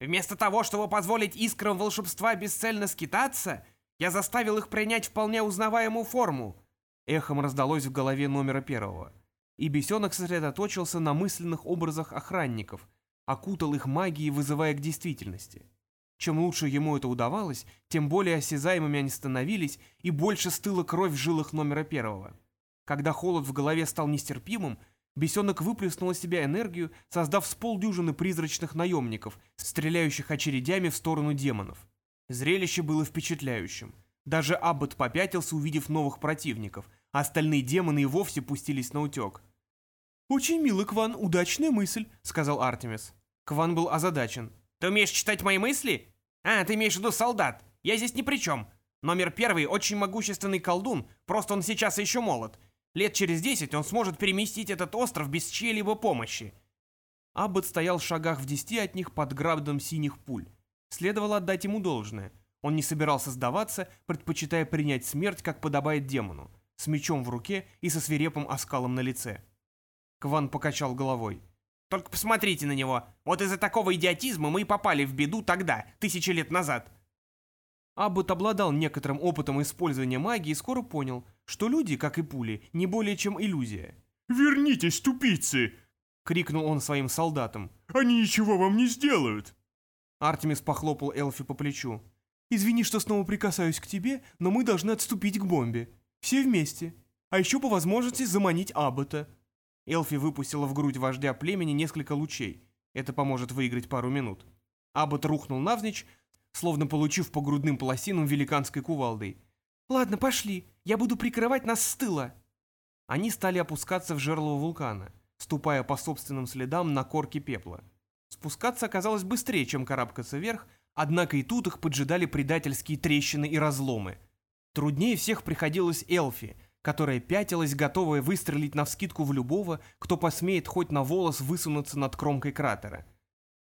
Вместо того, чтобы позволить искрам волшебства бесцельно скитаться, я заставил их принять вполне узнаваемую форму. Эхом раздалось в голове номера первого. И бесенок сосредоточился на мысленных образах охранников, окутал их магией, вызывая к действительности. Чем лучше ему это удавалось, тем более осязаемыми они становились, и больше стыла кровь в жилах номера первого. Когда холод в голове стал нестерпимым, Бесенок выплеснул из себя энергию, создав с полдюжины призрачных наемников, стреляющих очередями в сторону демонов. Зрелище было впечатляющим. Даже Аббот попятился, увидев новых противников, а остальные демоны и вовсе пустились на утек. «Очень милый, Кван, удачная мысль», — сказал Артемис. Кван был озадачен. «Ты умеешь читать мои мысли? А, ты имеешь в виду солдат. Я здесь ни при чем. Номер первый очень могущественный колдун, просто он сейчас еще молод. Лет через десять он сможет переместить этот остров без чьей-либо помощи. Аббот стоял в шагах в десяти от них под градом синих пуль. Следовало отдать ему должное. Он не собирался сдаваться, предпочитая принять смерть, как подобает демону, с мечом в руке и со свирепым оскалом на лице. Кван покачал головой. «Только посмотрите на него. Вот из-за такого идиотизма мы и попали в беду тогда, тысячи лет назад. Аббот обладал некоторым опытом использования магии и скоро понял, что люди, как и пули, не более чем иллюзия. «Вернитесь, тупицы!» — крикнул он своим солдатам. «Они ничего вам не сделают!» Артемис похлопал Элфи по плечу. «Извини, что снова прикасаюсь к тебе, но мы должны отступить к бомбе. Все вместе. А еще по возможности заманить Аббота». Элфи выпустила в грудь вождя племени несколько лучей. Это поможет выиграть пару минут. Аббот рухнул навзничь, словно получив по грудным полосинам великанской кувалдой. «Ладно, пошли, я буду прикрывать нас с тыла». Они стали опускаться в жерло вулкана, ступая по собственным следам на корке пепла. Спускаться оказалось быстрее, чем карабкаться вверх, однако и тут их поджидали предательские трещины и разломы. Труднее всех приходилось Элфи, которая пятилась, готовая выстрелить навскидку в любого, кто посмеет хоть на волос высунуться над кромкой кратера.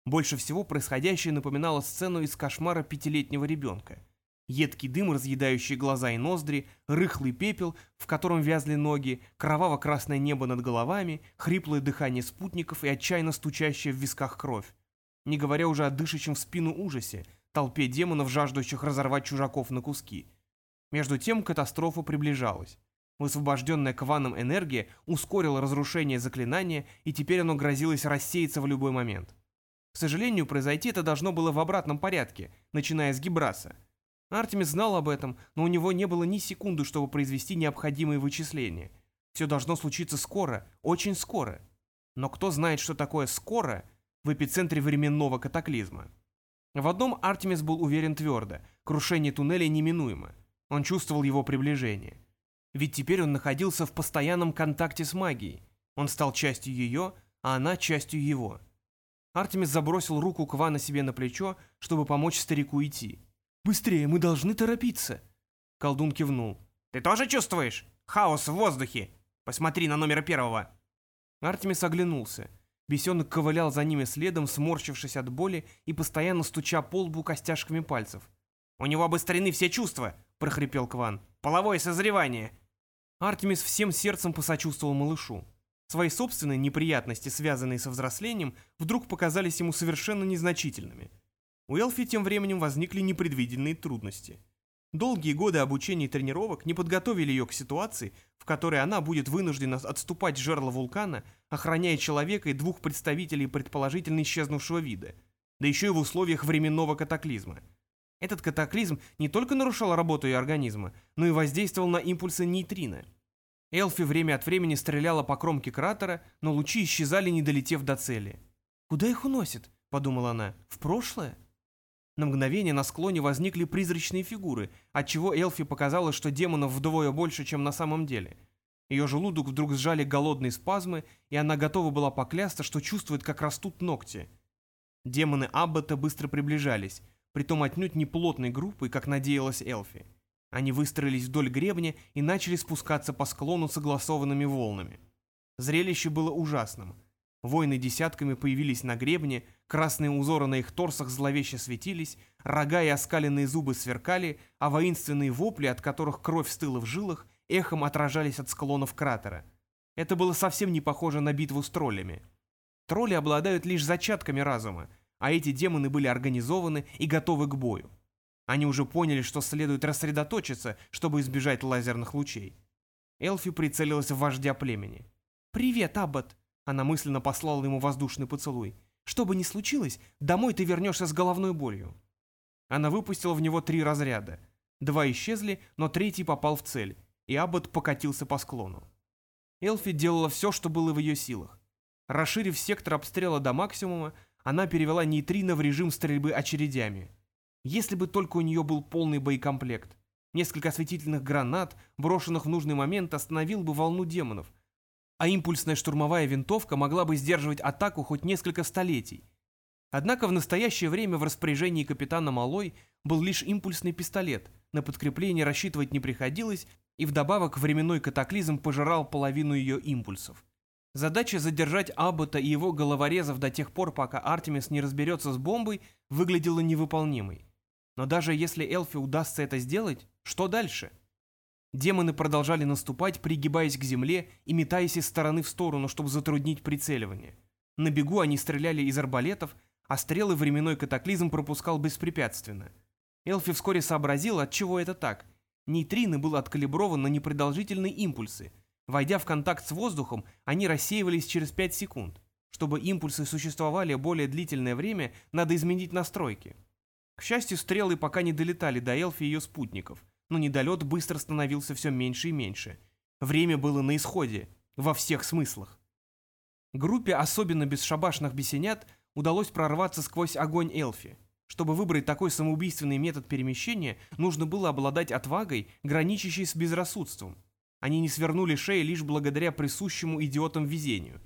Больше всего происходящее напоминало сцену из кошмара пятилетнего ребенка. Едкий дым, разъедающий глаза и ноздри, рыхлый пепел, в котором вязли ноги, кроваво-красное небо над головами, хриплое дыхание спутников и отчаянно стучащая в висках кровь. Не говоря уже о дышащем в спину ужасе, толпе демонов, жаждущих разорвать чужаков на куски. Между тем катастрофа приближалась. Высвобожденная Кваном энергия ускорила разрушение заклинания, и теперь оно грозилось рассеяться в любой момент. К сожалению, произойти это должно было в обратном порядке, начиная с Гибраса. Артемис знал об этом, но у него не было ни секунды, чтобы произвести необходимые вычисления. Все должно случиться скоро, очень скоро. Но кто знает, что такое «скоро» в эпицентре временного катаклизма? В одном Артемис был уверен твердо – крушение туннеля неминуемо. Он чувствовал его приближение. Ведь теперь он находился в постоянном контакте с магией. Он стал частью ее, а она частью его. Артемис забросил руку Квана себе на плечо, чтобы помочь старику идти. «Быстрее, мы должны торопиться!» Колдун кивнул. «Ты тоже чувствуешь? Хаос в воздухе! Посмотри на номер первого!» Артемис оглянулся. Бесенок ковылял за ними следом, сморщившись от боли и постоянно стуча по лбу костяшками пальцев. «У него обострены все чувства!» — прохрипел Кван. «Половое созревание!» Артемис всем сердцем посочувствовал малышу. Свои собственные неприятности, связанные со взрослением, вдруг показались ему совершенно незначительными. У Элфи тем временем возникли непредвиденные трудности. Долгие годы обучения и тренировок не подготовили ее к ситуации, в которой она будет вынуждена отступать с жерла вулкана, охраняя человека и двух представителей предположительно исчезнувшего вида, да еще и в условиях временного катаклизма. Этот катаклизм не только нарушал работу ее организма, но и воздействовал на импульсы нейтрино. Элфи время от времени стреляла по кромке кратера, но лучи исчезали, не долетев до цели. «Куда их уносит?» — подумала она. «В прошлое?» На мгновение на склоне возникли призрачные фигуры, отчего Элфи показалось, что демонов вдвое больше, чем на самом деле. Ее желудок вдруг сжали голодные спазмы, и она готова была поклясться, что чувствует, как растут ногти. Демоны Аббата быстро приближались, притом отнюдь не плотной группой, как надеялась Элфи. Они выстроились вдоль гребня и начали спускаться по склону согласованными волнами. Зрелище было ужасным. Воины десятками появились на гребне, красные узоры на их торсах зловеще светились, рога и оскаленные зубы сверкали, а воинственные вопли, от которых кровь стыла в жилах, эхом отражались от склонов кратера. Это было совсем не похоже на битву с троллями. Тролли обладают лишь зачатками разума, а эти демоны были организованы и готовы к бою. Они уже поняли, что следует рассредоточиться, чтобы избежать лазерных лучей. Элфи прицелилась в вождя племени. «Привет, Аббат!» Она мысленно послала ему воздушный поцелуй. «Что бы ни случилось, домой ты вернешься с головной болью». Она выпустила в него три разряда. Два исчезли, но третий попал в цель, и Аббат покатился по склону. Элфи делала все, что было в ее силах. Расширив сектор обстрела до максимума, она перевела нейтрино в режим стрельбы очередями – если бы только у нее был полный боекомплект. Несколько осветительных гранат, брошенных в нужный момент, остановил бы волну демонов. А импульсная штурмовая винтовка могла бы сдерживать атаку хоть несколько столетий. Однако в настоящее время в распоряжении капитана Малой был лишь импульсный пистолет, на подкрепление рассчитывать не приходилось, и вдобавок временной катаклизм пожирал половину ее импульсов. Задача задержать Аббота и его головорезов до тех пор, пока Артемис не разберется с бомбой, выглядела невыполнимой. Но даже если Элфи удастся это сделать, что дальше? Демоны продолжали наступать, пригибаясь к земле и метаясь из стороны в сторону, чтобы затруднить прицеливание. На бегу они стреляли из арбалетов, а стрелы временной катаклизм пропускал беспрепятственно. Элфи вскоре сообразил, от чего это так. Нейтрины был откалиброван на непродолжительные импульсы. Войдя в контакт с воздухом, они рассеивались через 5 секунд. Чтобы импульсы существовали более длительное время, надо изменить настройки. К счастью, стрелы пока не долетали до Элфи и ее спутников, но недолет быстро становился все меньше и меньше. Время было на исходе, во всех смыслах. Группе особенно бесшабашных бесенят удалось прорваться сквозь огонь Элфи. Чтобы выбрать такой самоубийственный метод перемещения, нужно было обладать отвагой, граничащей с безрассудством. Они не свернули шеи лишь благодаря присущему идиотам везению.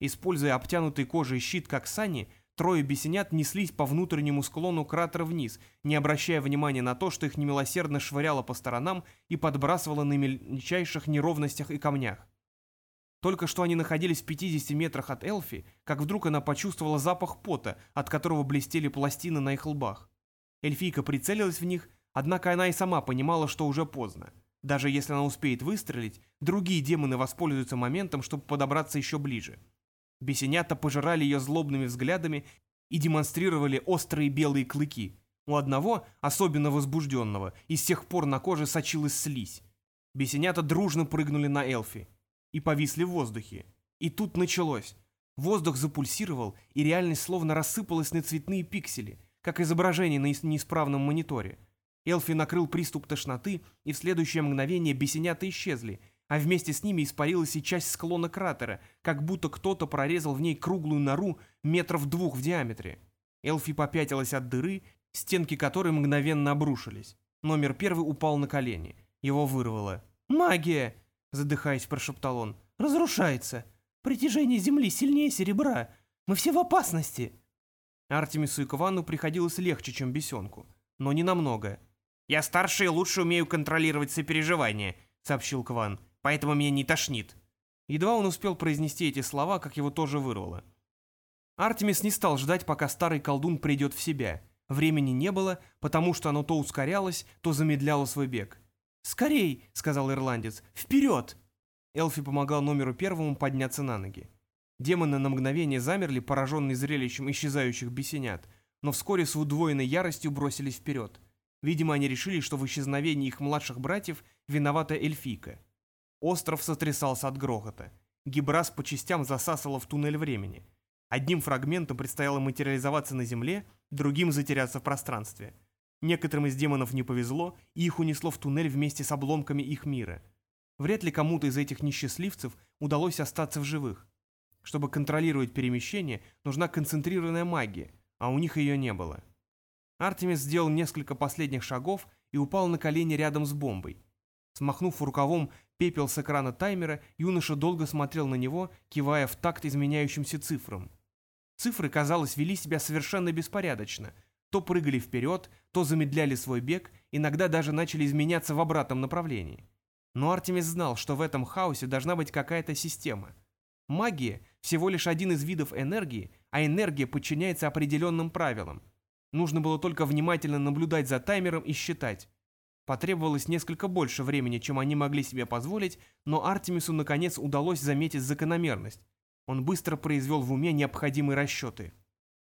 Используя обтянутый кожей щит как сани, Трое бесенят неслись по внутреннему склону кратера вниз, не обращая внимания на то, что их немилосердно швыряло по сторонам и подбрасывало на мельчайших неровностях и камнях. Только что они находились в 50 метрах от Элфи, как вдруг она почувствовала запах пота, от которого блестели пластины на их лбах. Эльфийка прицелилась в них, однако она и сама понимала, что уже поздно. Даже если она успеет выстрелить, другие демоны воспользуются моментом, чтобы подобраться еще ближе. Бесенята пожирали ее злобными взглядами и демонстрировали острые белые клыки. У одного, особенно возбужденного, из тех пор на коже сочилась слизь. Бесенята дружно прыгнули на Элфи и повисли в воздухе. И тут началось. Воздух запульсировал, и реальность словно рассыпалась на цветные пиксели, как изображение на неисправном мониторе. Элфи накрыл приступ тошноты, и в следующее мгновение бесенята исчезли – а вместе с ними испарилась и часть склона кратера, как будто кто-то прорезал в ней круглую нору метров двух в диаметре. Элфи попятилась от дыры, стенки которой мгновенно обрушились. Номер первый упал на колени. Его вырвало. «Магия!» — задыхаясь, прошептал он. «Разрушается! Притяжение Земли сильнее серебра! Мы все в опасности!» Артемису и Квану приходилось легче, чем бесенку. Но не намного. «Я старше и лучше умею контролировать сопереживание», — сообщил Кван, — «поэтому меня не тошнит». Едва он успел произнести эти слова, как его тоже вырвало. Артемис не стал ждать, пока старый колдун придет в себя. Времени не было, потому что оно то ускорялось, то замедляло свой бег. «Скорей!» — сказал ирландец. «Вперед!» Элфи помогал номеру первому подняться на ноги. Демоны на мгновение замерли, пораженные зрелищем исчезающих бесенят, но вскоре с удвоенной яростью бросились вперед. Видимо, они решили, что в исчезновении их младших братьев виновата эльфийка. Остров сотрясался от грохота. Гибрас по частям засасывала в туннель времени. Одним фрагментом предстояло материализоваться на земле, другим затеряться в пространстве. Некоторым из демонов не повезло, и их унесло в туннель вместе с обломками их мира. Вряд ли кому-то из этих несчастливцев удалось остаться в живых. Чтобы контролировать перемещение, нужна концентрированная магия, а у них ее не было. Артемис сделал несколько последних шагов и упал на колени рядом с бомбой. Смахнув рукавом пепел с экрана таймера, юноша долго смотрел на него, кивая в такт изменяющимся цифрам. Цифры, казалось, вели себя совершенно беспорядочно. То прыгали вперед, то замедляли свой бег, иногда даже начали изменяться в обратном направлении. Но Артемис знал, что в этом хаосе должна быть какая-то система. Магия – всего лишь один из видов энергии, а энергия подчиняется определенным правилам. Нужно было только внимательно наблюдать за таймером и считать. Потребовалось несколько больше времени, чем они могли себе позволить, но Артемису наконец удалось заметить закономерность. Он быстро произвел в уме необходимые расчеты.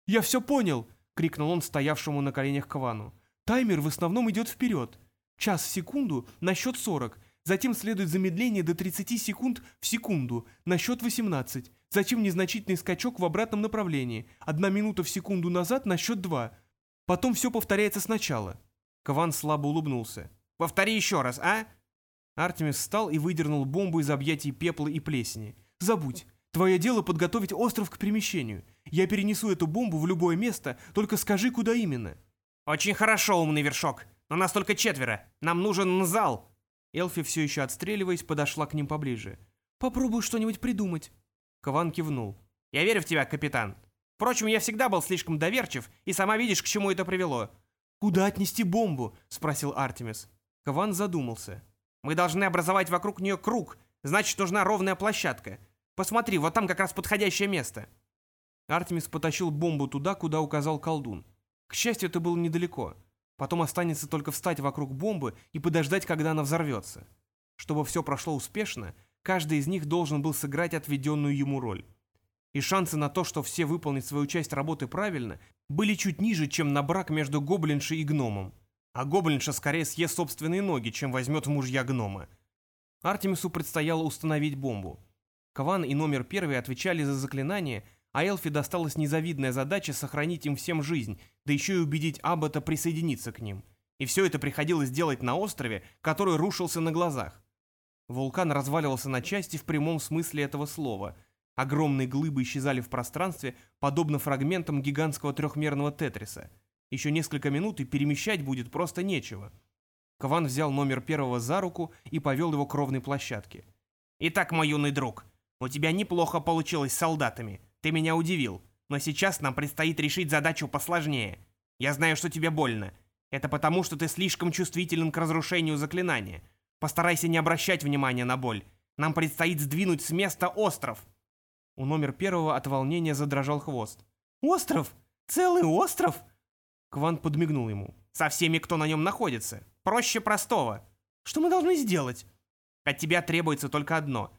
«Я все понял!» — крикнул он стоявшему на коленях Квану. «Таймер в основном идет вперед. Час в секунду на счет 40, Затем следует замедление до 30 секунд в секунду на счет 18. Затем незначительный скачок в обратном направлении. Одна минута в секунду назад на счет 2. Потом все повторяется сначала. Кван слабо улыбнулся. «Повтори еще раз, а?» Артемис встал и выдернул бомбу из объятий пепла и плесени. «Забудь. Твое дело подготовить остров к перемещению. Я перенесу эту бомбу в любое место, только скажи, куда именно». «Очень хорошо, умный вершок. Но нас только четверо. Нам нужен зал». Элфи, все еще отстреливаясь, подошла к ним поближе. «Попробуй что-нибудь придумать». Кван кивнул. «Я верю в тебя, капитан. Впрочем, я всегда был слишком доверчив, и сама видишь, к чему это привело». «Куда отнести бомбу?» — спросил Артемис. Кван задумался. «Мы должны образовать вокруг нее круг, значит, нужна ровная площадка. Посмотри, вот там как раз подходящее место». Артемис потащил бомбу туда, куда указал колдун. К счастью, это было недалеко. Потом останется только встать вокруг бомбы и подождать, когда она взорвется. Чтобы все прошло успешно, каждый из них должен был сыграть отведенную ему роль. И шансы на то, что все выполнят свою часть работы правильно, были чуть ниже, чем на брак между гоблиншей и гномом. А гоблинша скорее съест собственные ноги, чем возьмет мужья гнома. Артемису предстояло установить бомбу. Кван и номер первый отвечали за заклинание, а Элфи досталась незавидная задача сохранить им всем жизнь, да еще и убедить Аббата присоединиться к ним. И все это приходилось делать на острове, который рушился на глазах. Вулкан разваливался на части в прямом смысле этого слова. Огромные глыбы исчезали в пространстве, подобно фрагментам гигантского трехмерного тетриса. Еще несколько минут и перемещать будет просто нечего. Кван взял номер первого за руку и повел его к ровной площадке. «Итак, мой юный друг, у тебя неплохо получилось с солдатами. Ты меня удивил. Но сейчас нам предстоит решить задачу посложнее. Я знаю, что тебе больно. Это потому, что ты слишком чувствителен к разрушению заклинания. Постарайся не обращать внимания на боль. Нам предстоит сдвинуть с места остров. У номер первого от волнения задрожал хвост. «Остров? Целый остров?» Кван подмигнул ему. «Со всеми, кто на нем находится. Проще простого. Что мы должны сделать?» «От тебя требуется только одно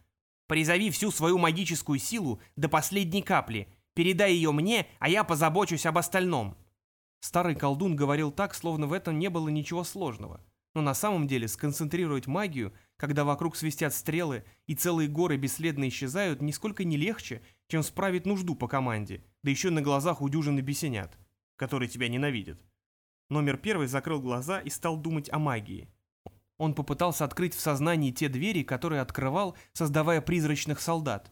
Призови всю свою магическую силу до последней капли. Передай ее мне, а я позабочусь об остальном». Старый колдун говорил так, словно в этом не было ничего сложного. Но на самом деле сконцентрировать магию, когда вокруг свистят стрелы и целые горы бесследно исчезают, нисколько не легче, чем справить нужду по команде, да еще на глазах у дюжины бесенят, которые тебя ненавидят. Номер первый закрыл глаза и стал думать о магии. Он попытался открыть в сознании те двери, которые открывал, создавая призрачных солдат.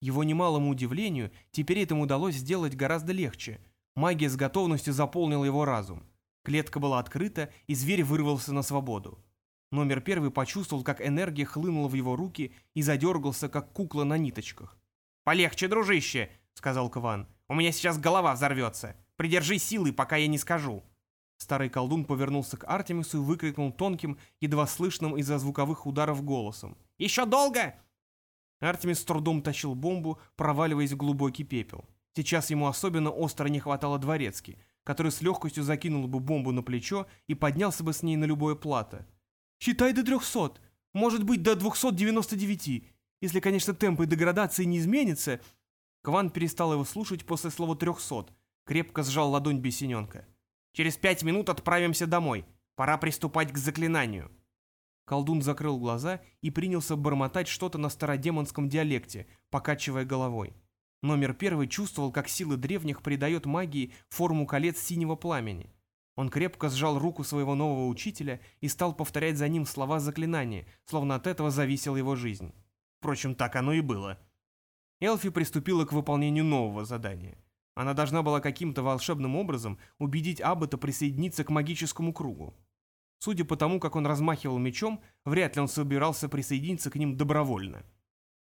Его немалому удивлению, теперь этому удалось сделать гораздо легче. Магия с готовностью заполнила его разум. Клетка была открыта, и зверь вырвался на свободу. Номер первый почувствовал, как энергия хлынула в его руки и задергался, как кукла на ниточках. «Полегче, дружище!» — сказал Кван. «У меня сейчас голова взорвется. Придержи силы, пока я не скажу». Старый колдун повернулся к Артемису и выкрикнул тонким, едва слышным из-за звуковых ударов голосом. «Еще долго?» Артемис с трудом тащил бомбу, проваливаясь в глубокий пепел. Сейчас ему особенно остро не хватало дворецки, который с легкостью закинул бы бомбу на плечо и поднялся бы с ней на любое плато. «Считай до трехсот, может быть, до двухсот девяносто девяти, если, конечно, темпы деградации не изменятся». Кван перестал его слушать после слова трехсот, крепко сжал ладонь бесененка. Через пять минут отправимся домой. Пора приступать к заклинанию». Колдун закрыл глаза и принялся бормотать что-то на стародемонском диалекте, покачивая головой. Номер первый чувствовал, как сила древних придает магии форму колец синего пламени. Он крепко сжал руку своего нового учителя и стал повторять за ним слова заклинания, словно от этого зависела его жизнь. Впрочем, так оно и было. Элфи приступила к выполнению нового задания. Она должна была каким-то волшебным образом убедить Аббата присоединиться к магическому кругу. Судя по тому, как он размахивал мечом, вряд ли он собирался присоединиться к ним добровольно.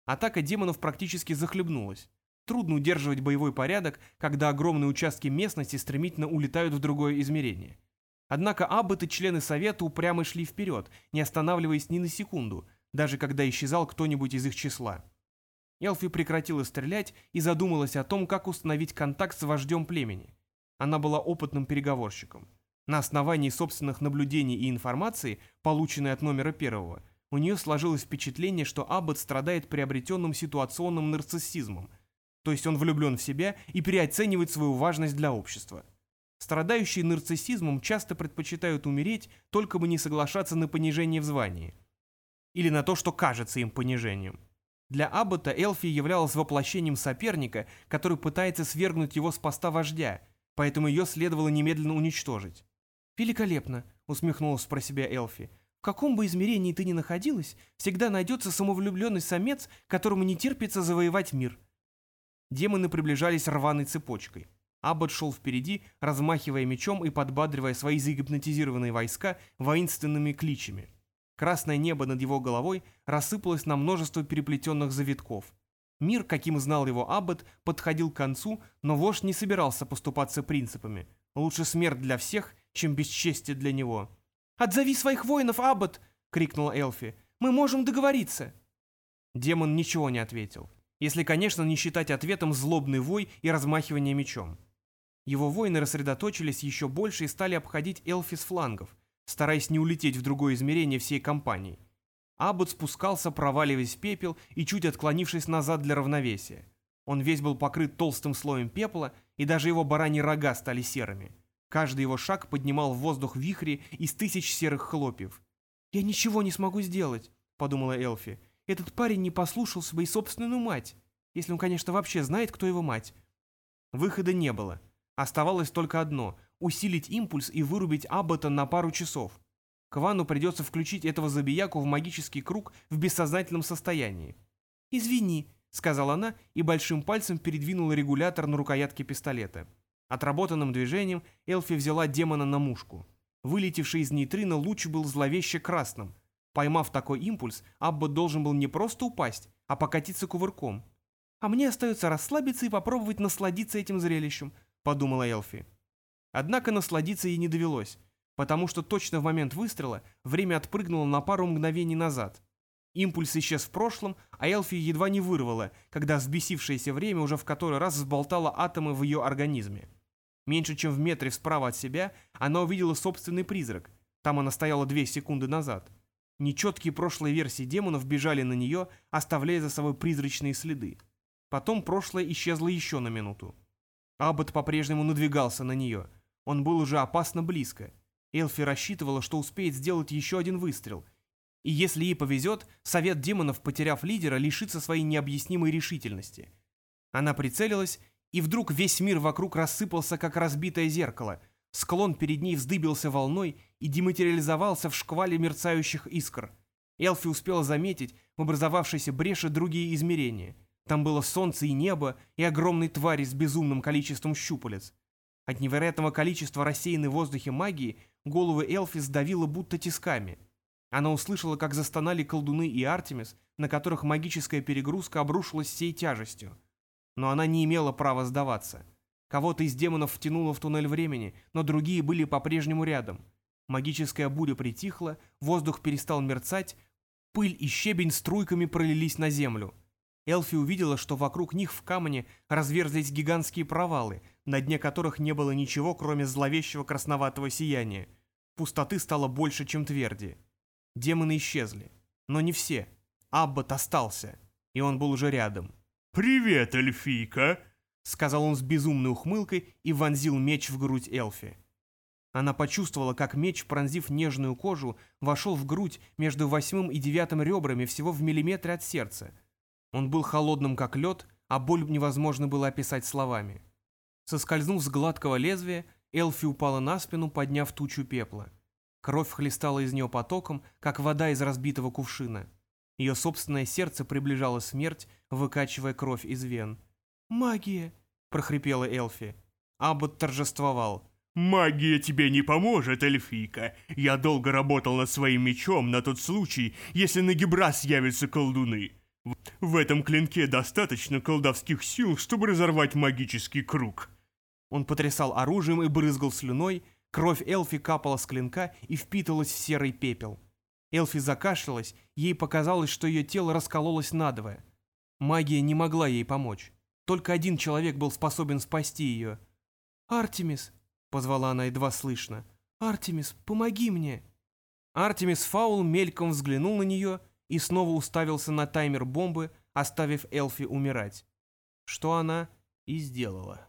Атака демонов практически захлебнулась. Трудно удерживать боевой порядок, когда огромные участки местности стремительно улетают в другое измерение. Однако Аббат и члены Совета упрямо шли вперед, не останавливаясь ни на секунду, даже когда исчезал кто-нибудь из их числа. Элфи прекратила стрелять и задумалась о том, как установить контакт с вождем племени. Она была опытным переговорщиком. На основании собственных наблюдений и информации, полученной от номера первого, у нее сложилось впечатление, что Аббат страдает приобретенным ситуационным нарциссизмом, то есть он влюблен в себя и переоценивает свою важность для общества. Страдающие нарциссизмом часто предпочитают умереть, только бы не соглашаться на понижение в звании. Или на то, что кажется им понижением. Для Аббота Элфи являлась воплощением соперника, который пытается свергнуть его с поста вождя, поэтому ее следовало немедленно уничтожить. «Великолепно», — усмехнулась про себя Элфи. «В каком бы измерении ты ни находилась, всегда найдется самовлюбленный самец, которому не терпится завоевать мир». Демоны приближались рваной цепочкой. Аббот шел впереди, размахивая мечом и подбадривая свои загипнотизированные войска воинственными кличами. Красное небо над его головой рассыпалось на множество переплетенных завитков. Мир, каким знал его Аббат, подходил к концу, но вождь не собирался поступаться принципами. Лучше смерть для всех, чем бесчестие для него. «Отзови своих воинов, Аббат!» — крикнула Элфи. «Мы можем договориться!» Демон ничего не ответил. Если, конечно, не считать ответом злобный вой и размахивание мечом. Его воины рассредоточились еще больше и стали обходить Элфи с флангов, стараясь не улететь в другое измерение всей компании. Аббот спускался, проваливаясь в пепел и чуть отклонившись назад для равновесия. Он весь был покрыт толстым слоем пепла, и даже его бараньи рога стали серыми. Каждый его шаг поднимал в воздух вихри из тысяч серых хлопьев. «Я ничего не смогу сделать», — подумала Элфи. «Этот парень не послушался бы и собственную мать, если он, конечно, вообще знает, кто его мать». Выхода не было. Оставалось только одно усилить импульс и вырубить Аббота на пару часов. Квану придется включить этого забияку в магический круг в бессознательном состоянии. «Извини», — сказала она и большим пальцем передвинула регулятор на рукоятке пистолета. Отработанным движением Элфи взяла демона на мушку. Вылетевший из нейтрина луч был зловеще красным. Поймав такой импульс, Аббот должен был не просто упасть, а покатиться кувырком. «А мне остается расслабиться и попробовать насладиться этим зрелищем», — подумала Элфи. Однако насладиться ей не довелось, потому что точно в момент выстрела время отпрыгнуло на пару мгновений назад. Импульс исчез в прошлом, а Элфи едва не вырвала, когда взбесившееся время уже в который раз взболтало атомы в ее организме. Меньше чем в метре справа от себя она увидела собственный призрак. Там она стояла две секунды назад. Нечеткие прошлые версии демонов бежали на нее, оставляя за собой призрачные следы. Потом прошлое исчезло еще на минуту. Аббот по-прежнему надвигался на нее. Он был уже опасно близко. Элфи рассчитывала, что успеет сделать еще один выстрел. И если ей повезет, совет демонов, потеряв лидера, лишится своей необъяснимой решительности. Она прицелилась, и вдруг весь мир вокруг рассыпался, как разбитое зеркало. Склон перед ней вздыбился волной и дематериализовался в шквале мерцающих искр. Элфи успела заметить в образовавшейся бреше другие измерения. Там было солнце и небо, и огромные твари с безумным количеством щупалец. От невероятного количества рассеянной в воздухе магии головы Элфи сдавило будто тисками. Она услышала, как застонали колдуны и Артемис, на которых магическая перегрузка обрушилась всей тяжестью. Но она не имела права сдаваться. Кого-то из демонов втянуло в туннель времени, но другие были по-прежнему рядом. Магическая буря притихла, воздух перестал мерцать, пыль и щебень струйками пролились на землю. Элфи увидела, что вокруг них в камне разверзлись гигантские провалы, на дне которых не было ничего, кроме зловещего красноватого сияния. Пустоты стало больше, чем тверди. Демоны исчезли. Но не все. Аббат остался, и он был уже рядом. «Привет, эльфийка!» — сказал он с безумной ухмылкой и вонзил меч в грудь Элфи. Она почувствовала, как меч, пронзив нежную кожу, вошел в грудь между восьмым и девятым ребрами всего в миллиметре от сердца. Он был холодным, как лед, а боль невозможно было описать словами. Соскользнув с гладкого лезвия, Элфи упала на спину, подняв тучу пепла. Кровь хлестала из нее потоком, как вода из разбитого кувшина. Ее собственное сердце приближало смерть, выкачивая кровь из вен. «Магия!» — прохрипела Элфи. Аббот торжествовал. «Магия тебе не поможет, эльфийка. Я долго работал над своим мечом на тот случай, если на Гибрас явятся колдуны. В этом клинке достаточно колдовских сил, чтобы разорвать магический круг». Он потрясал оружием и брызгал слюной, кровь Элфи капала с клинка и впитывалась в серый пепел. Элфи закашлялась, ей показалось, что ее тело раскололось надвое. Магия не могла ей помочь. Только один человек был способен спасти ее. «Артемис!» — позвала она едва слышно. «Артемис, помоги мне!» Артемис Фаул мельком взглянул на нее и снова уставился на таймер бомбы, оставив Элфи умирать. Что она и сделала.